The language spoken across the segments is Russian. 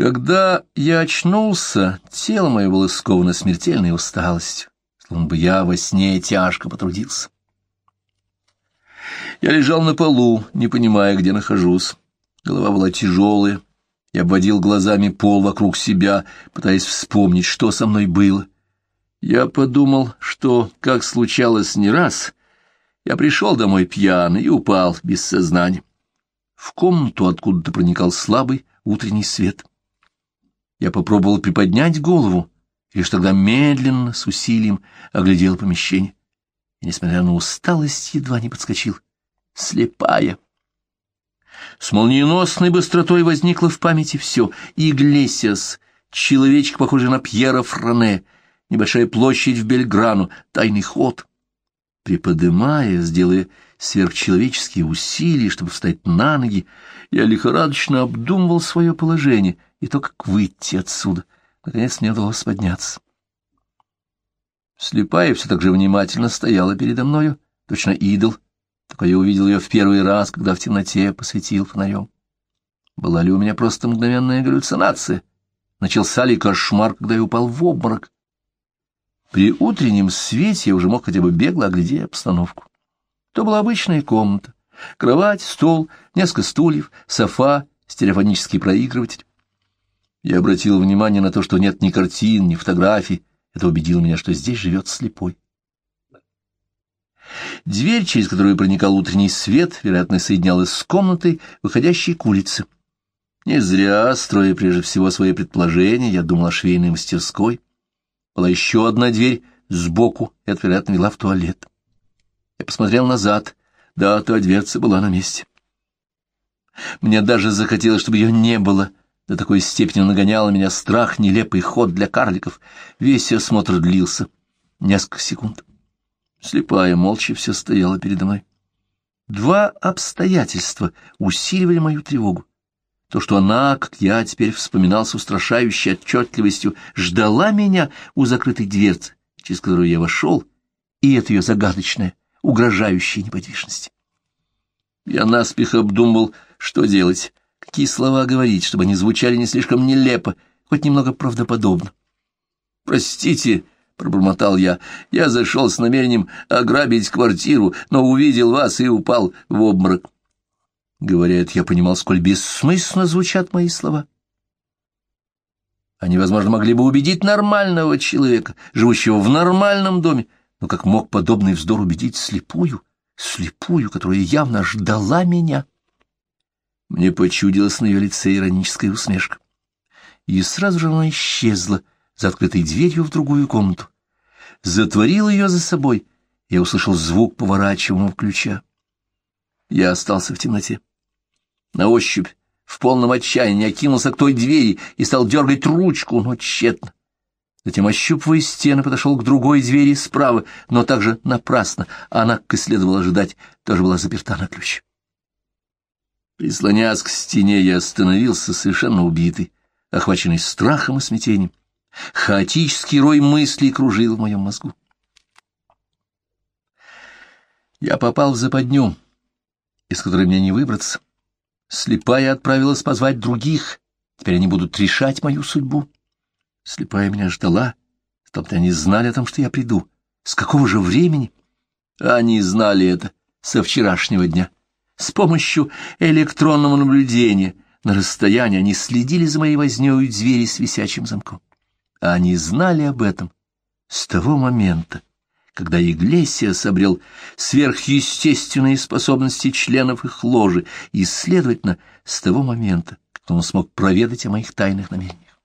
Когда я очнулся, тело мое было сковано смертельной усталостью, словно бы я во сне тяжко потрудился. Я лежал на полу, не понимая, где нахожусь. Голова была тяжелая. Я обводил глазами пол вокруг себя, пытаясь вспомнить, что со мной было. Я подумал, что, как случалось не раз, я пришел домой пьяный и упал без сознания. В комнату откуда-то проникал слабый утренний свет. Я попробовал приподнять голову, и лишь тогда медленно, с усилием, оглядел помещение. И, несмотря на усталость, едва не подскочил. Слепая. С молниеносной быстротой возникло в памяти все. Иглесиас, человечек, похожий на Пьера Фране, небольшая площадь в Бельграну, тайный ход. Приподымая, сделая сверхчеловеческие усилия, чтобы встать на ноги, я лихорадочно обдумывал свое положение — и то, как выйти отсюда. Наконец мне удалось подняться. Слепая все так же внимательно стояла передо мною, точно идол, только я увидел ее в первый раз, когда в темноте посветил фонарем. Была ли у меня просто мгновенная галлюцинация? Начался ли кошмар, когда я упал в обморок? При утреннем свете я уже мог хотя бы бегло оглядеть обстановку. То была обычная комната. Кровать, стол, несколько стульев, софа, стереофонический проигрыватель. Я обратил внимание на то, что нет ни картин, ни фотографий. Это убедило меня, что здесь живет слепой. Дверь, через которую проникал утренний свет, вероятно, соединялась с комнатой, выходящей к улице. Не зря, строя прежде всего свои предположения, я думал о швейной мастерской. Была еще одна дверь сбоку, это, вероятно, вела в туалет. Я посмотрел назад. Да, та дверца была на месте. Мне даже захотелось, чтобы ее не было — до такой степени нагонял меня страх, нелепый ход для карликов. Весь осмотр длился несколько секунд. Слепая молча все стояла передо мной. Два обстоятельства усиливали мою тревогу. То, что она, как я теперь вспоминал с устрашающей отчетливостью, ждала меня у закрытой дверцы, через которую я вошел, и это ее загадочная, угрожающая неподвижность. Я наспех обдумывал, что делать, какие слова говорить, чтобы они звучали не слишком нелепо, хоть немного правдоподобно. «Простите», — пробормотал я, — «я зашел с намерением ограбить квартиру, но увидел вас и упал в обморок». Говоря это, я понимал, сколь бессмысленно звучат мои слова. Они, возможно, могли бы убедить нормального человека, живущего в нормальном доме, но как мог подобный вздор убедить слепую, слепую, которая явно ждала меня? Мне почудилась на ее лице ироническая усмешка. И сразу же она исчезла за открытой дверью в другую комнату. Затворил ее за собой. Я услышал звук поворачиваемого ключа. Я остался в темноте. На ощупь, в полном отчаянии, окинулся к той двери и стал дергать ручку, но тщетно. Затем, ощупывая стены, подошел к другой двери справа, но также напрасно. Она, как и следовало ожидать, тоже была заперта на ключ. Прислонясь к стене, я остановился, совершенно убитый, охваченный страхом и смятением. Хаотический рой мыслей кружил в моем мозгу. Я попал в западню, из которой мне не выбраться. Слепая отправилась позвать других, теперь они будут решать мою судьбу. Слепая меня ждала, чтобы они знали о том, что я приду. С какого же времени? Они знали это со вчерашнего дня. С помощью электронного наблюдения на расстоянии они следили за моей вознёй у двери с висячим замком. Они знали об этом с того момента, когда Иглесиас обрел сверхъестественные способности членов их ложи, и, следовательно, с того момента, когда он смог проведать о моих тайных намерениях.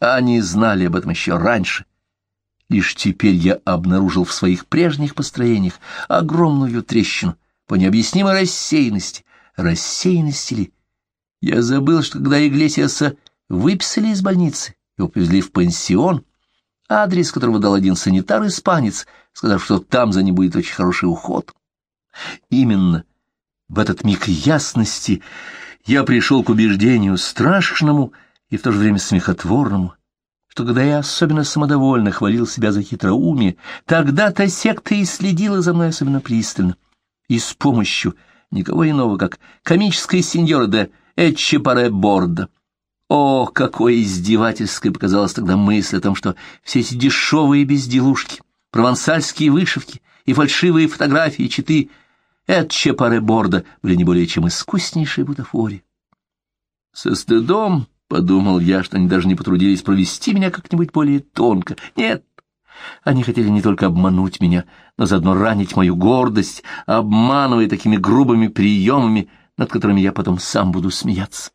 Они знали об этом еще раньше. Лишь теперь я обнаружил в своих прежних построениях огромную трещину, по необъяснимой рассеянности. Рассеянности ли? Я забыл, что когда Иглесиаса выписали из больницы, его привезли в пансион, адрес которого дал один санитар-испанец, сказав, что там за ним будет очень хороший уход. Именно в этот миг ясности я пришел к убеждению страшному и в то же время смехотворному, что когда я особенно самодовольно хвалил себя за хитроумие, тогда-то секта и следила за мной особенно пристально и с помощью никого иного, как комической сеньора де Эчепаре Борда. О, какой издевательской показалась тогда мысль о том, что все эти дешевые безделушки, провансальские вышивки и фальшивые фотографии читы Этче Паре Борда были не более чем искуснейшие бутафории. Со стыдом подумал я, что они даже не потрудились провести меня как-нибудь более тонко. Нет, они хотели не только обмануть меня, но заодно ранить мою гордость, обманывая такими грубыми приемами, над которыми я потом сам буду смеяться.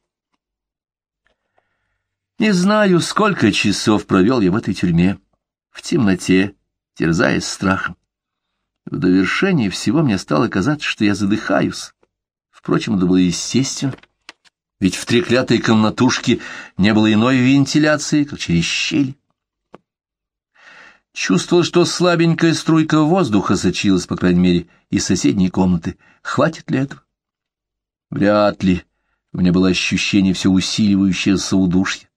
Не знаю, сколько часов провел я в этой тюрьме, в темноте, терзаясь страхом. В довершении всего мне стало казаться, что я задыхаюсь. Впрочем, это было естественно, ведь в треклятой комнатушке не было иной вентиляции, как через щель. Чувствовал, что слабенькая струйка воздуха сочилась, по крайней мере, из соседней комнаты. Хватит ли этого? Вряд ли. У меня было ощущение все усиливающееся удушья.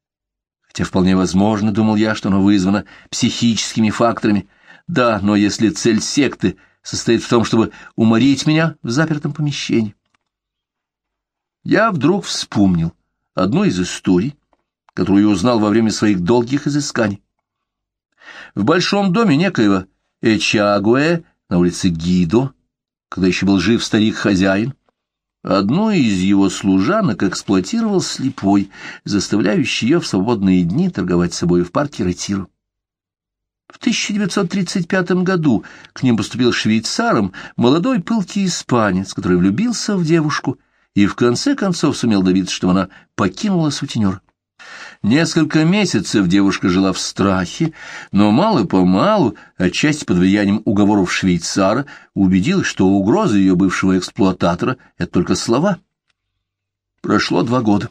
Хотя вполне возможно, думал я, что оно вызвано психическими факторами. Да, но если цель секты состоит в том, чтобы уморить меня в запертом помещении. Я вдруг вспомнил одну из историй, которую узнал во время своих долгих изысканий. В большом доме некоего Эчагуэ на улице Гидо, когда еще был жив старик-хозяин, одну из его служанок эксплуатировал слепой, заставляющий ее в свободные дни торговать собой в парке Ретиру. В 1935 году к ним поступил швейцаром молодой пылкий испанец, который влюбился в девушку и в конце концов сумел добиться, чтобы она покинула сутенер. Несколько месяцев девушка жила в страхе, но мало-помалу, отчасти под влиянием уговоров швейцара, убедилась, что угроза ее бывшего эксплуататора — это только слова. Прошло два года.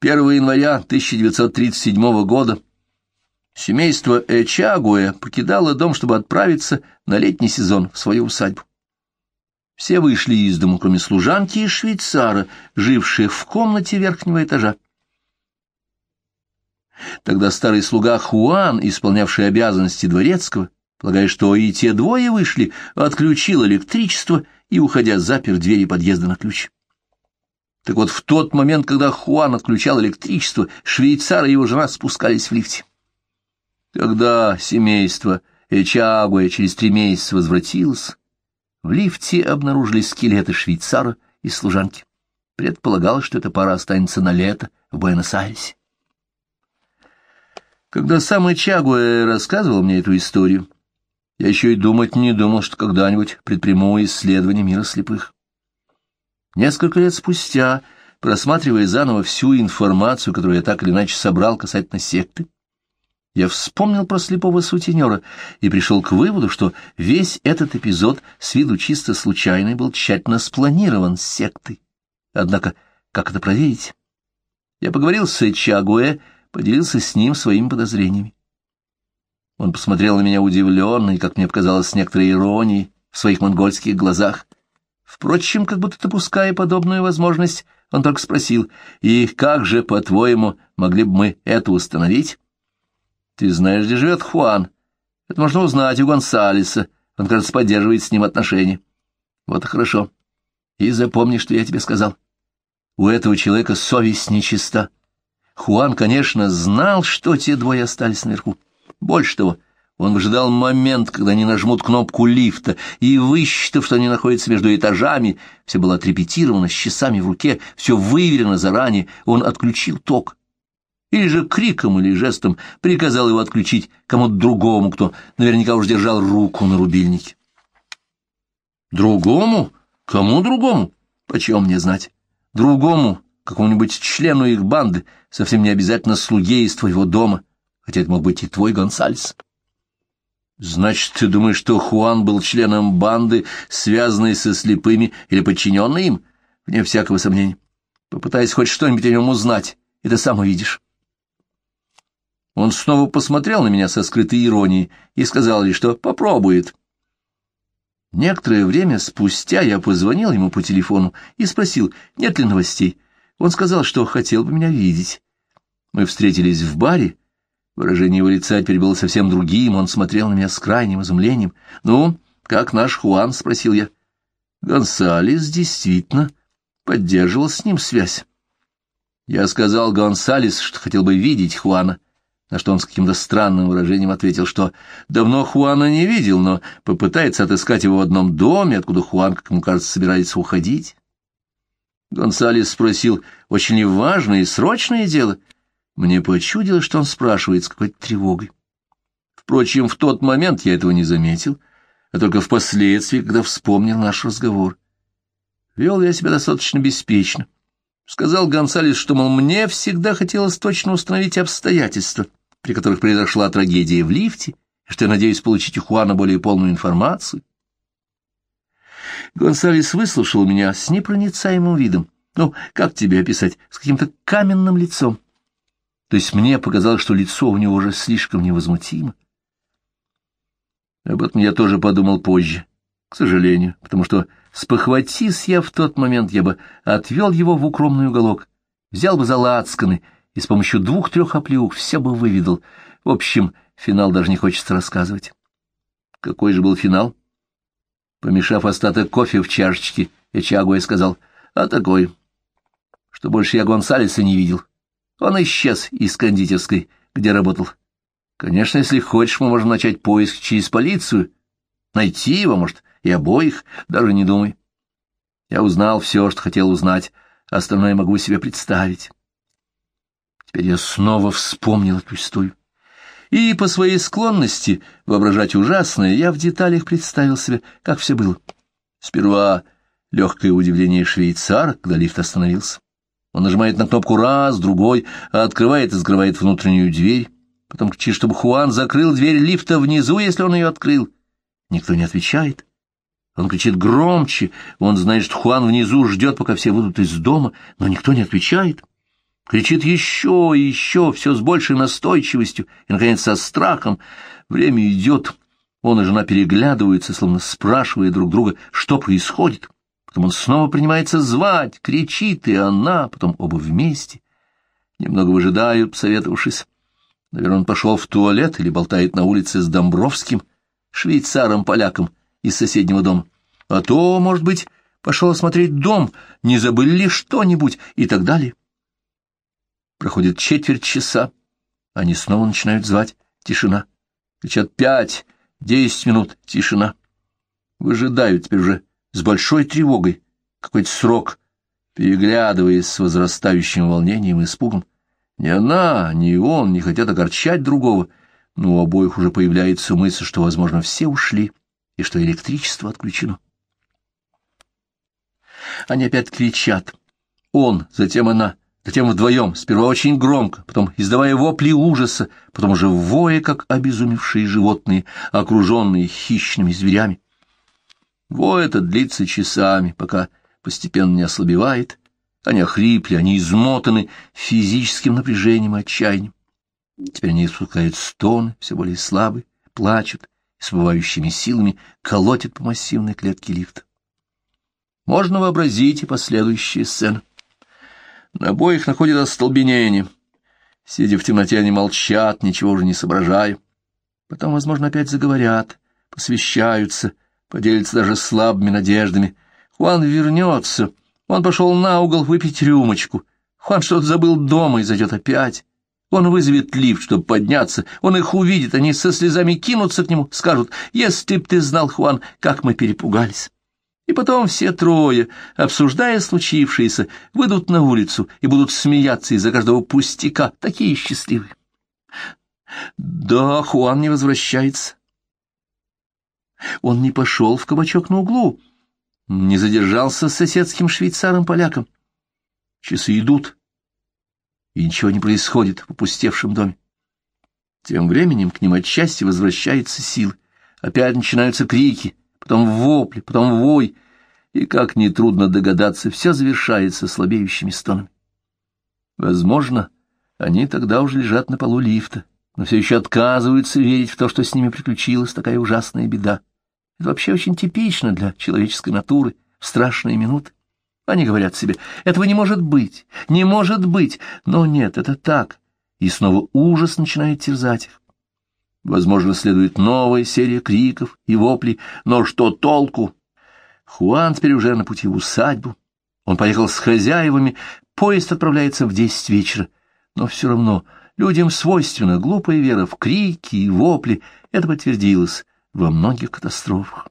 1 января 1937 года семейство Эчагуэ покидало дом, чтобы отправиться на летний сезон в свою усадьбу. Все вышли из дому, кроме служанки и швейцара, живших в комнате верхнего этажа. Тогда старый слуга Хуан, исполнявший обязанности дворецкого, полагая, что и те двое вышли, отключил электричество и, уходя, запер двери подъезда на ключ. Так вот, в тот момент, когда Хуан отключал электричество, швейцар и его жена спускались в лифте. Когда семейство Эчагуэ через три месяца возвратилось, в лифте обнаружились скелеты швейцара и служанки. Предполагалось, что эта пара останется на лето в Буэнос-Айресе. Когда сам Ичагуэ рассказывал мне эту историю, я еще и думать не думал, что когда-нибудь предприму исследование мира слепых. Несколько лет спустя, просматривая заново всю информацию, которую я так или иначе собрал касательно секты, я вспомнил про слепого сутенера и пришел к выводу, что весь этот эпизод с виду чисто случайный был тщательно спланирован с сектой. Однако, как это проверить? Я поговорил с Эчагуэ, поделился с ним своими подозрениями. Он посмотрел на меня удивленно и, как мне показалось, с некоторой иронией в своих монгольских глазах. Впрочем, как будто допуская подобную возможность, он только спросил, «И как же, по-твоему, могли бы мы это установить?» «Ты знаешь, где живет Хуан. Это можно узнать у Гонсалеса. Он, кажется, поддерживает с ним отношения». «Вот и хорошо. И запомни, что я тебе сказал. У этого человека совесть нечиста. Хуан, конечно, знал, что те двое остались наверху. Больше того, он выжидал момент, когда они нажмут кнопку лифта, и, высчитав, что они находятся между этажами, все было отрепетировано с часами в руке, все выверено заранее, он отключил ток. Или же криком или жестом приказал его отключить кому-то другому, кто наверняка уж держал руку на рубильнике. Другому? Кому другому? Почем мне знать? Другому, какому-нибудь члену их банды, совсем не обязательно слуге из твоего дома, хотя это мог быть и твой Гонсальс. Значит, ты думаешь, что Хуан был членом банды, связанной со слепыми или подчиненной им? Вне всякого сомнения. Попытайся хоть что-нибудь о нем узнать, и ты сам увидишь. Он снова посмотрел на меня со скрытой иронией и сказал лишь, что попробует. Некоторое время спустя я позвонил ему по телефону и спросил, нет ли новостей. Он сказал, что хотел бы меня видеть. Мы встретились в баре. Выражение его лица теперь было совсем другим, он смотрел на меня с крайним изумлением. «Ну, как наш Хуан?» — спросил я. Гонсалес действительно поддерживал с ним связь. Я сказал Гонсалес, что хотел бы видеть Хуана, на что он с каким-то странным выражением ответил, что давно Хуана не видел, но попытается отыскать его в одном доме, откуда Хуан, как ему кажется, собирается уходить. Гонсалес спросил, очень важное и срочное дело. Мне почудилось, что он спрашивает с какой-то тревогой. Впрочем, в тот момент я этого не заметил, а только впоследствии, когда вспомнил наш разговор. Вел я себя достаточно беспечно. Сказал Гонсалес, что, мол, мне всегда хотелось точно установить обстоятельства, при которых произошла трагедия в лифте, что я надеюсь получить у Хуана более полную информацию. Гонсалес выслушал меня с непроницаемым видом. Ну, как тебе описать? С каким-то каменным лицом. То есть мне показалось, что лицо у него уже слишком невозмутимо. Об этом я тоже подумал позже, к сожалению, потому что, спохватись я в тот момент, я бы отвел его в укромный уголок, взял бы за лацканы и с помощью двух-трех оплеух все бы выведал. В общем, финал даже не хочется рассказывать. Какой же был финал? Помешав остаток кофе в чашечке, Эчагуэ сказал, а такой, что больше я Гонсалеса не видел. Он исчез из кондитерской, где работал. Конечно, если хочешь, мы можем начать поиск через полицию. Найти его, может, и обоих, даже не думай. Я узнал все, что хотел узнать, остальное могу себе представить. Теперь я снова вспомнил эту историю. И по своей склонности воображать ужасное, я в деталях представил себе, как все было. Сперва легкое удивление швейцара, когда лифт остановился. Он нажимает на кнопку раз, другой, а открывает и закрывает внутреннюю дверь. Потом кричит, чтобы Хуан закрыл дверь лифта внизу, если он ее открыл. Никто не отвечает. Он кричит громче, он знает, что Хуан внизу ждет, пока все выйдут из дома, но никто не отвечает. Кричит еще и еще, все с большей настойчивостью, и, наконец, со страхом. Время идет, он и жена переглядываются, словно спрашивая друг друга, что происходит. Потом он снова принимается звать, кричит, и она, потом оба вместе. Немного выжидают, посоветовавшись. Наверное, он пошел в туалет или болтает на улице с Домбровским, швейцаром-поляком из соседнего дома. А то, может быть, пошел осмотреть дом, не забыли ли что-нибудь и так далее. Проходит четверть часа. Они снова начинают звать. Тишина. Кричат пять, десять минут. Тишина. Выжидают теперь уже с большой тревогой. Какой-то срок, переглядываясь с возрастающим волнением и испугом. Ни она, ни он не хотят огорчать другого, но у обоих уже появляется мысль, что, возможно, все ушли и что электричество отключено. Они опять кричат. Он, затем она — затем вдвоем, сперва очень громко, потом издавая вопли ужаса, потом уже воя, как обезумевшие животные, окруженные хищными зверями. Вой этот длится часами, пока постепенно не ослабевает, они охрипли, они измотаны физическим напряжением и отчаянием. Теперь они испускают стоны, все более слабые, плачут и силами колотят по массивной клетке лифта. Можно вообразить и последующие сцены. На обоих находит остолбенение. Сидя в темноте, они молчат, ничего уже не соображая. Потом, возможно, опять заговорят, посвящаются, поделятся даже слабыми надеждами. Хуан вернется. Он пошел на угол выпить рюмочку. Хуан что-то забыл дома и зайдет опять. Он вызовет лифт, чтобы подняться. Он их увидит, они со слезами кинутся к нему, скажут, «Если б ты знал, Хуан, как мы перепугались». И потом все трое, обсуждая случившееся, выйдут на улицу и будут смеяться из-за каждого пустяка, такие счастливые. Да, Хуан не возвращается. Он не пошел в кабачок на углу, не задержался с соседским швейцаром-поляком. Часы идут, и ничего не происходит в опустевшем доме. Тем временем к ним отчасти возвращается сил. Опять начинаются крики — потом вопли, потом вой, и, как нетрудно догадаться, все завершается слабеющими стонами. Возможно, они тогда уже лежат на полу лифта, но все еще отказываются верить в то, что с ними приключилась такая ужасная беда. Это вообще очень типично для человеческой натуры в страшные минуты. Они говорят себе, этого не может быть, не может быть, но нет, это так. И снова ужас начинает терзать их. Возможно, следует новая серия криков и воплей, но что толку? Хуан теперь уже на пути в усадьбу. Он поехал с хозяевами, поезд отправляется в десять вечера. Но все равно людям свойственна глупая вера в крики и вопли. Это подтвердилось во многих катастрофах.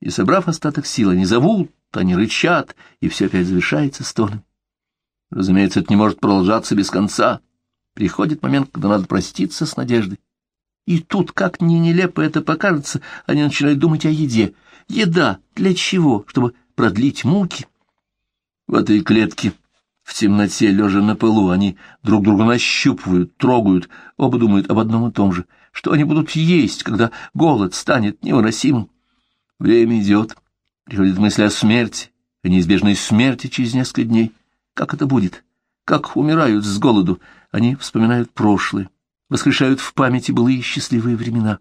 И, собрав остаток сил, они зовут, они рычат, и все опять завершается стоном. Разумеется, это не может продолжаться без конца. Приходит момент, когда надо проститься с надеждой. И тут, как ни нелепо это покажется, они начинают думать о еде. Еда для чего? Чтобы продлить муки? В этой клетке, в темноте, лежа на полу, они друг друга нащупывают, трогают, оба думают об одном и том же, что они будут есть, когда голод станет невыносимым. Время идет, приходит мысль о смерти, о неизбежной смерти через несколько дней. Как это будет? Как умирают с голоду? Они вспоминают прошлое, воскрешают в памяти былые счастливые времена.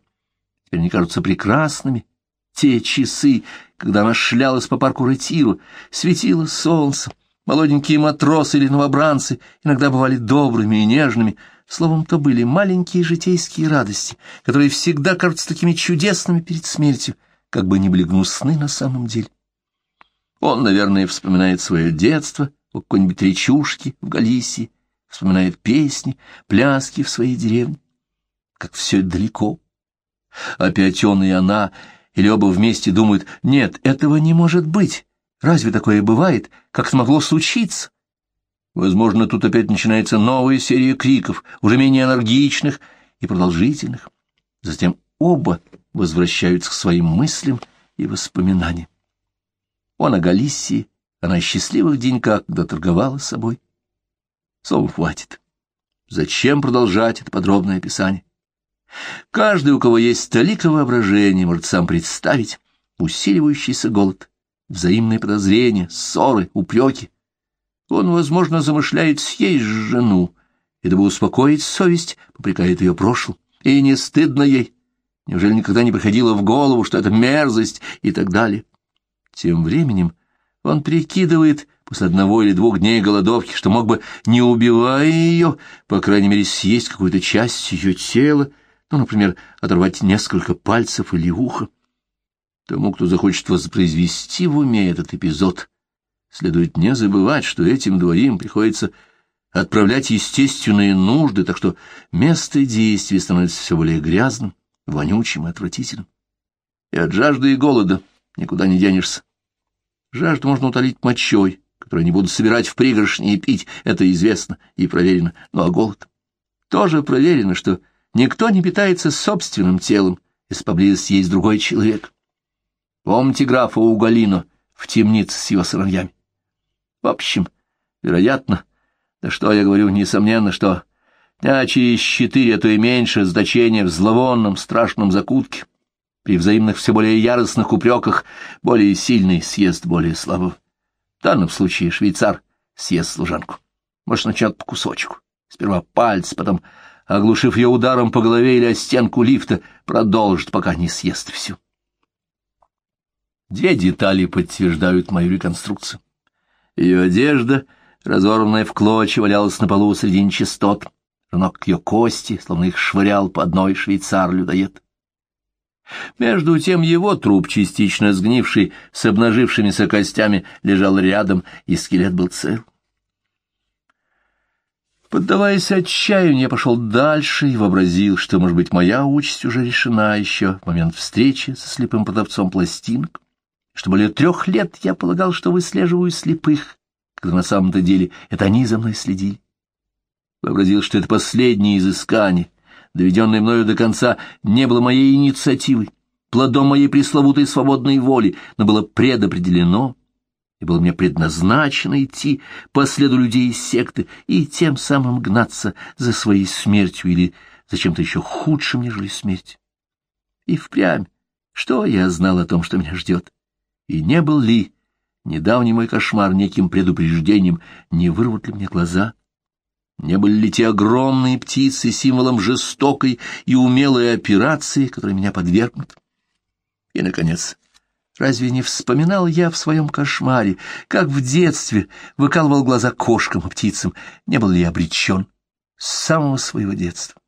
Теперь они кажутся прекрасными. Те часы, когда она шлялась по парку Ретиру, светило солнце, молоденькие матросы или новобранцы иногда бывали добрыми и нежными, словом, то были маленькие житейские радости, которые всегда кажутся такими чудесными перед смертью, как бы не были гнусны на самом деле. Он, наверное, вспоминает свое детство, у какой-нибудь речушки в Галисии, вспоминает песни, пляски в своей деревне. Как все далеко. Опять он и она, или оба вместе думают, нет, этого не может быть. Разве такое бывает? Как это могло случиться? Возможно, тут опять начинается новая серия криков, уже менее энергичных и продолжительных. Затем оба возвращаются к своим мыслям и воспоминаниям. Он о Галисии, она о счастливых деньках, когда торговала собой. Слова хватит. Зачем продолжать это подробное описание? Каждый, у кого есть столика воображения, может сам представить усиливающийся голод, взаимные подозрения, ссоры, упреки. Он, возможно, замышляет съесть жену, и, дабы успокоить совесть, попрекает ее прошлым. И не стыдно ей. Неужели никогда не приходило в голову, что это мерзость и так далее? Тем временем он прикидывает после одного или двух дней голодовки, что мог бы, не убивая ее, по крайней мере, съесть какую-то часть ее тела, ну, например, оторвать несколько пальцев или ухо. Тому, кто захочет воспроизвести в уме этот эпизод, следует не забывать, что этим двоим приходится отправлять естественные нужды, так что место действия становится все более грязным, вонючим и отвратительным. И от жажды и голода никуда не денешься. Жажду можно утолить мочой, которую они будут собирать в пригоршни и пить, это известно и проверено. Ну а голод? Тоже проверено, что никто не питается собственным телом, если поблизости есть другой человек. Помните графа Уголино в темнице с его сыновьями? В общем, вероятно, да что я говорю, несомненно, что дня через четыре, а то и меньше, значение в зловонном страшном закутке, при взаимных все более яростных упреках более сильный съест более слабого. В данном случае швейцар съест служанку. Может, начать по кусочку. Сперва пальцы, потом, оглушив ее ударом по голове или о стенку лифта, продолжит, пока не съест всю. Две детали подтверждают мою реконструкцию. Ее одежда, разорванная в клочья, валялась на полу среди нечистот. Рунок ее кости, словно их швырял по одной швейцар-людоед. Между тем его труп, частично сгнивший, с обнажившимися костями, лежал рядом, и скелет был цел. Поддаваясь отчаянию, я пошел дальше и вообразил, что, может быть, моя участь уже решена еще в момент встречи со слепым продавцом пластинок, что более трех лет я полагал, что выслеживаю слепых, когда на самом-то деле это они за мной следили. Вообразил, что это последнее изыскание — доведенное мною до конца, не было моей инициативой, плодом моей пресловутой свободной воли, но было предопределено, и было мне предназначено идти по следу людей из секты и тем самым гнаться за своей смертью или за чем-то еще худшим, нежели смерть. И впрямь, что я знал о том, что меня ждет? И не был ли недавний мой кошмар неким предупреждением, не вырвут ли мне глаза? Не были ли те огромные птицы символом жестокой и умелой операции, которой меня подвергнут? И, наконец, разве не вспоминал я в своем кошмаре, как в детстве выкалывал глаза кошкам и птицам? Не был ли я обречен с самого своего детства?